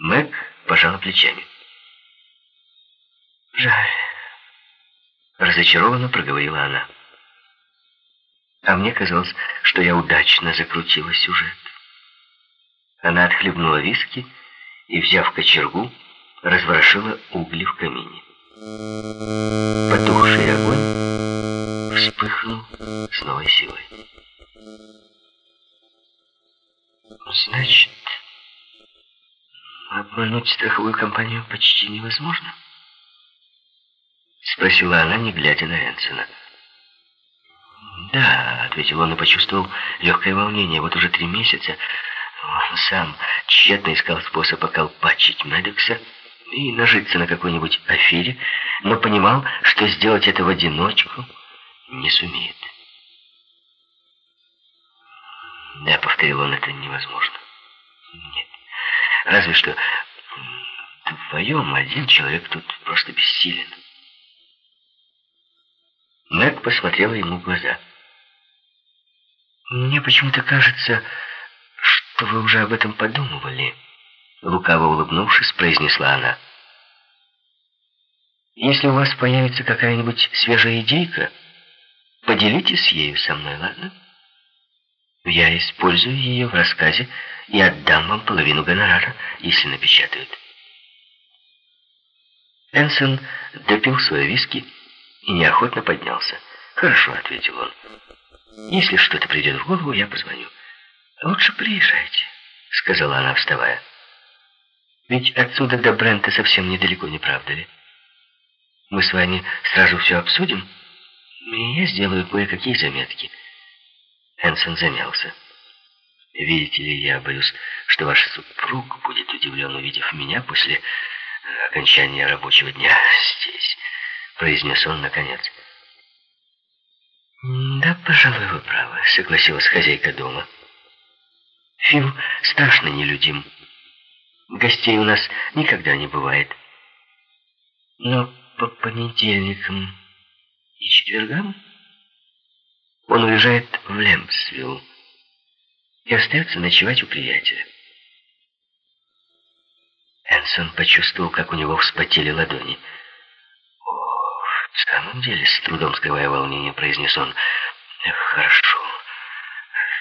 Мэг пожала плечами. «Жаль», — разочарованно проговорила она. «А мне казалось, что я удачно закрутила сюжет». Она отхлебнула виски и, взяв кочергу, разворошила угли в камине. Потухший огонь вспыхнул с новой силой. «Значит, обмануть страховую компанию почти невозможно?» Спросила она, не глядя на Энсона. «Да», — ответил он и почувствовал легкое волнение. Вот уже три месяца он сам тщетно искал способ околпачить Медекса и нажиться на какой-нибудь афере, но понимал, что сделать это в одиночку не сумеет. Да, повторил он, это невозможно. Нет. Разве что вдвоем один человек тут просто бессилен. Мэг посмотрела ему в глаза. «Мне почему-то кажется, что вы уже об этом подумывали», лукаво улыбнувшись, произнесла она. «Если у вас появится какая-нибудь свежая идейка, поделитесь ею со мной, ладно? Я использую ее в рассказе и отдам вам половину гонорара, если напечатают». Энсон допил свои виски и неохотно поднялся. «Хорошо», — ответил он. «Если что-то придет в голову, я позвоню». «Лучше приезжайте», — сказала она, вставая. «Ведь отсюда до Брента совсем недалеко, не правда ли? Мы с вами сразу все обсудим, и я сделаю кое-какие заметки». Энсон замялся. «Видите ли, я боюсь, что ваш супруг будет удивлен, увидев меня после окончания рабочего дня здесь» произнес он наконец. «Да, пожалуй, вы правы», — согласилась хозяйка дома. «Фил страшно нелюдим. Гостей у нас никогда не бывает. Но по понедельникам и четвергам он уезжает в Лемпсвилл и остается ночевать у приятеля». Энсон почувствовал, как у него вспотели ладони — «В самом деле, с трудом скрывая волнение, произнес он. Хорошо.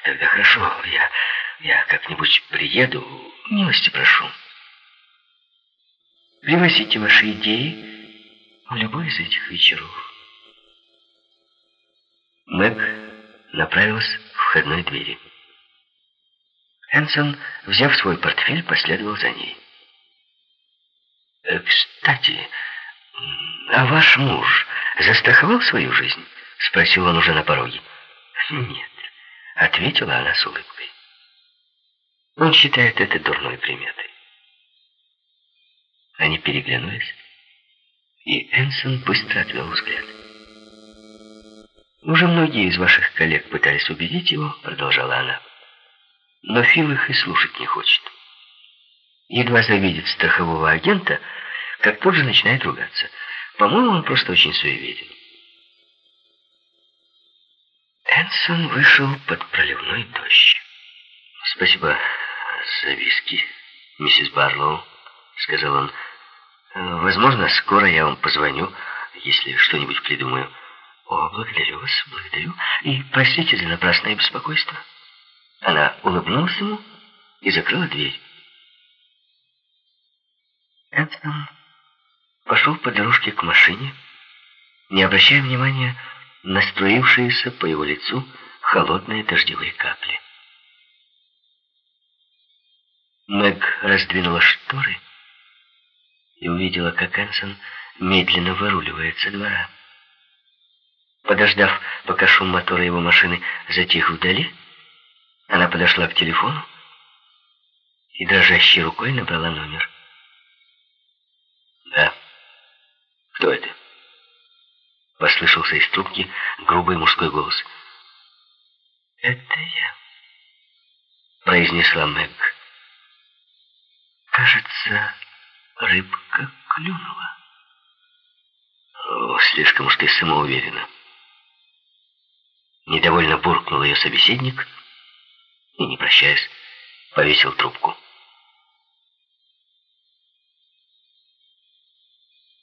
Тогда хорошо. Я, я как-нибудь приеду. Милости прошу. Привозите ваши идеи в любой из этих вечеров. Мэг направилась к входной двери. Энсон, взяв свой портфель, последовал за ней. «Э, «Кстати, «А ваш муж застраховал свою жизнь?» — спросил он уже на пороге. «Нет», — ответила она с улыбкой. Он считает это дурной приметой. Они переглянулись, и Энсон быстро отвел взгляд. «Уже многие из ваших коллег пытались убедить его», — продолжала она. «Но Фил их и слушать не хочет. Едва завидит страхового агента, — как тут же начинает ругаться. По-моему, он просто очень суеверен. Энсон вышел под проливной дождь. «Спасибо за виски, миссис Барлоу», — сказал он. «Возможно, скоро я вам позвоню, если что-нибудь придумаю». «О, благодарю вас, благодарю. И простите за напрасное беспокойство». Она улыбнулась ему и закрыла дверь. Энсон пошел по дорожке к машине, не обращая внимания на струившиеся по его лицу холодные дождевые капли. Мэг раздвинула шторы и увидела, как Энсон медленно выруливает со двора. Подождав, пока шум мотора его машины затих вдали, она подошла к телефону и дрожащей рукой набрала номер. «Да». «Кто это?» Послышался из трубки грубый мужской голос. «Это я», — произнесла Мэг. «Кажется, рыбка клюнула». О, слишком уж ты самоуверена. Недовольно буркнул ее собеседник и, не прощаясь, повесил трубку.